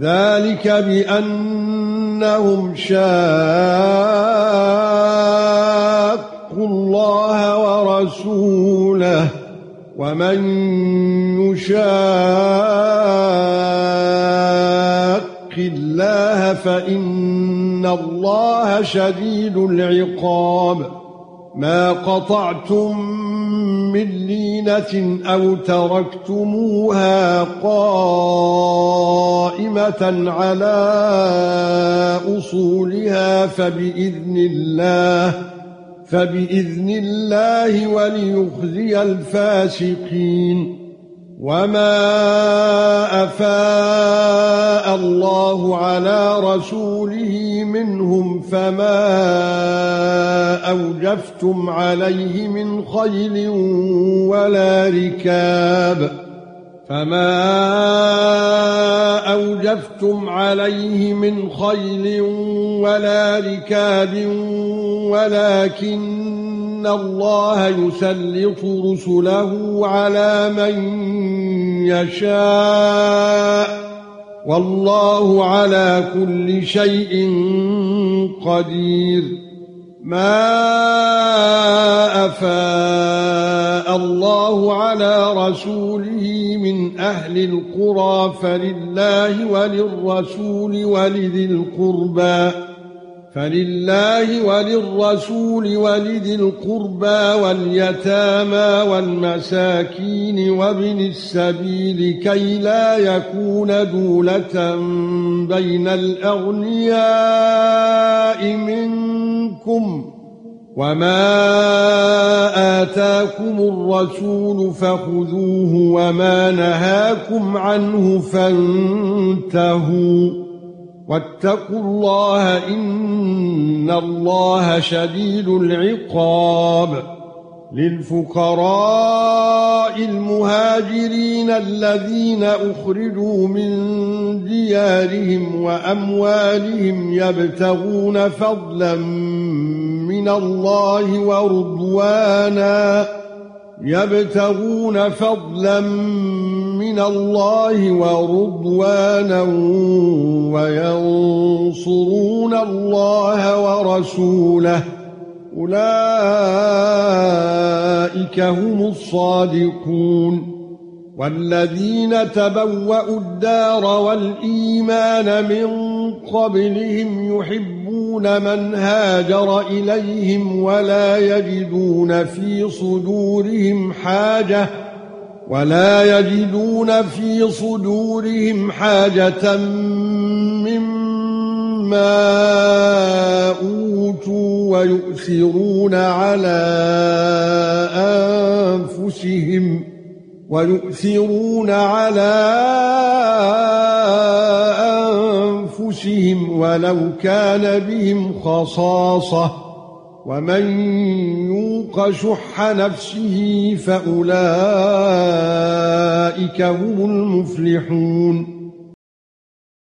ذلك بأنهم شاقوا الله ورسوله ومن يشاق الله فإن الله شديد العقاب. ما قطعتم من لينة أو تركتموها قائمة على أصولها فبإذن الله فبإذن الله وليخزي الفاسقين. وما افاء الله على رسوله منهم فما اوجفتم عليه من خيل ولا ركاب فما اوجفتم عليه من خيل ولا ركاب ولكن الله يسلط رسله على من يشاء والله على كل شيء قدير ما افاء الله على رسوله من أهل القرى فلله وللرسول ولذي القربى فلله وللرسول ولذي القربى واليتامى والمساكين وابن السبيل كي لا يكون دولة بين الأغنياء منكم وما آتاكم الرسول فخذوه وما نهاكم عنه فانتهوا واتقوا الله إن الله شديد العقاب للفقراء المهاجرين الذين أخرجوا من ديارهم وأموالهم يبتغون فضلا من الله ورضوانا يبتغون فضلا من الله ورضوانا وينصرون الله ورسوله. أولئك هم الصادقون. والذين تبوأوا الدار والإيمان من قبلهم يحبون من هاجر إليهم ولا يجدون في صدورهم حاجة ولا يجدون في صدورهم حاجة مما أوتوا ويؤثرون على أنفسهم ويؤثرون على أنفسهم ولو كان بهم خصاصة ومن يوق شح نفسه فأولئك هم المفلحون